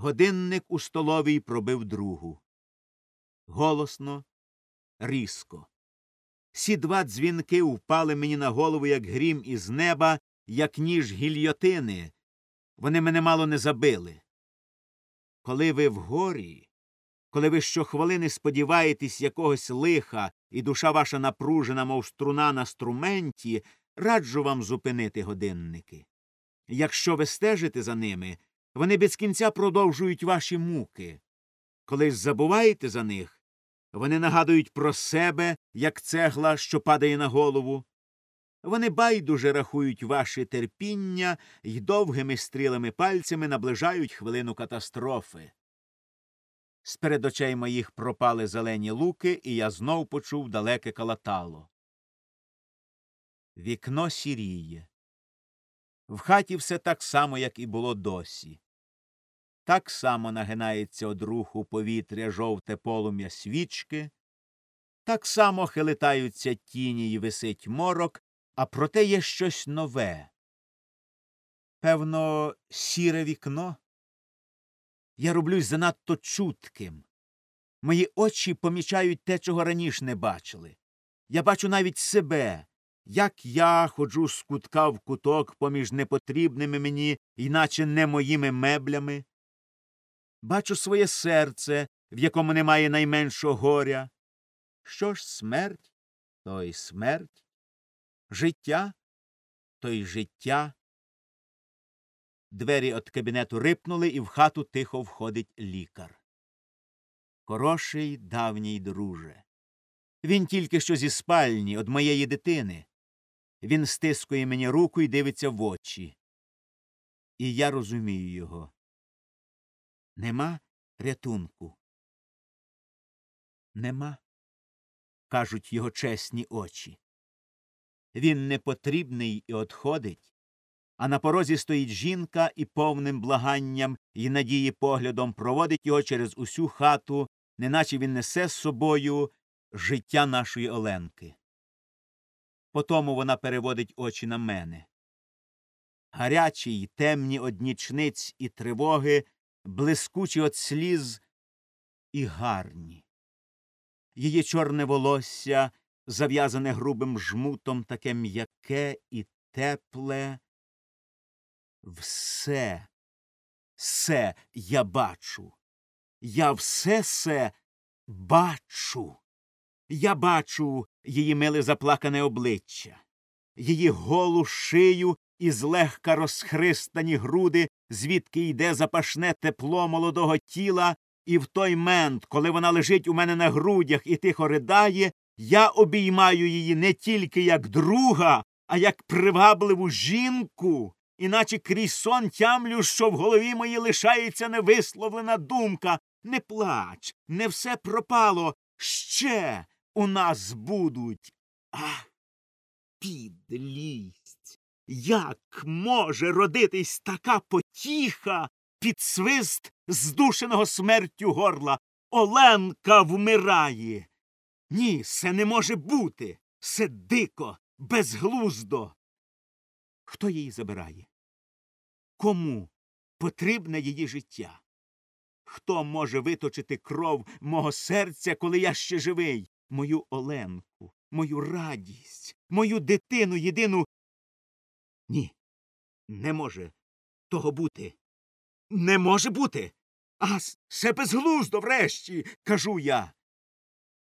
Годинник у столовій пробив другу. Голосно, різко. Сі два дзвінки впали мені на голову, як грім із неба, як ніж гільйотини. Вони мене мало не забили. Коли ви в горі, коли ви щохвилини сподіваєтесь якогось лиха, і душа ваша напружена, мов струна на струменті, раджу вам зупинити годинники. Якщо ви стежите за ними, вони без кінця продовжують ваші муки. Коли ж забуваєте за них, вони нагадують про себе, як цегла, що падає на голову. Вони байдуже рахують ваше терпіння й довгими стрілими пальцями наближають хвилину катастрофи. З очей моїх пропали зелені луки, і я знов почув далеке калатало. Вікно сіріє. В хаті все так само, як і було досі. Так само нагинається од руху повітря жовте полум'я свічки, так само хилитаються тіні й висить морок, а проте є щось нове. Певно, сіре вікно. Я роблюсь занадто чутким. Мої очі помічають те, чого раніше не бачили. Я бачу навіть себе, як я ходжу з кутка в куток поміж непотрібними мені, іначе не моїми меблями. Бачу своє серце, в якому немає найменшого горя. Що ж смерть, то й смерть, життя то й життя. Двері від кабінету рипнули, і в хату тихо входить лікар. Хороший давній друже. Він тільки що зі спальні од моєї дитини. Він стискує мені руку і дивиться в очі. І я розумію його. Нема рятунку. Нема, кажуть його чесні очі. Він непотрібний і одходить, а на порозі стоїть жінка і повним благанням і надії поглядом проводить його через усю хату, неначе він несе з собою життя нашої Оленки. Потому вона переводить очі на мене. Гарячі й темні од нічниць і тривоги, блискучі от сліз і гарні. Її чорне волосся, зав'язане грубим жмутом, таке м'яке і тепле. Все, все я бачу. Я все се бачу. Я бачу її миле заплакане обличчя, її голу шию і злегка розхристані груди, звідки йде запашне тепло молодого тіла, і в той мент, коли вона лежить у мене на грудях і тихо ридає, я обіймаю її не тільки як друга, а як привабливу жінку, іначе крізь сон тямлю, що в голові моїй лишається невисловлена думка. Не плач, не все пропало. Ще у нас будуть. Ах, підлість. Як може родитись така потіха під свист здушеного смертю горла? Оленка вмирає. Ні, це не може бути. Це дико, безглуздо. Хто її забирає? Кому потрібне її життя? Хто може виточити кров мого серця, коли я ще живий? Мою Оленку, мою радість, мою дитину єдину. Ні, не може того бути. Не може бути. А все безглуздо врешті, кажу я.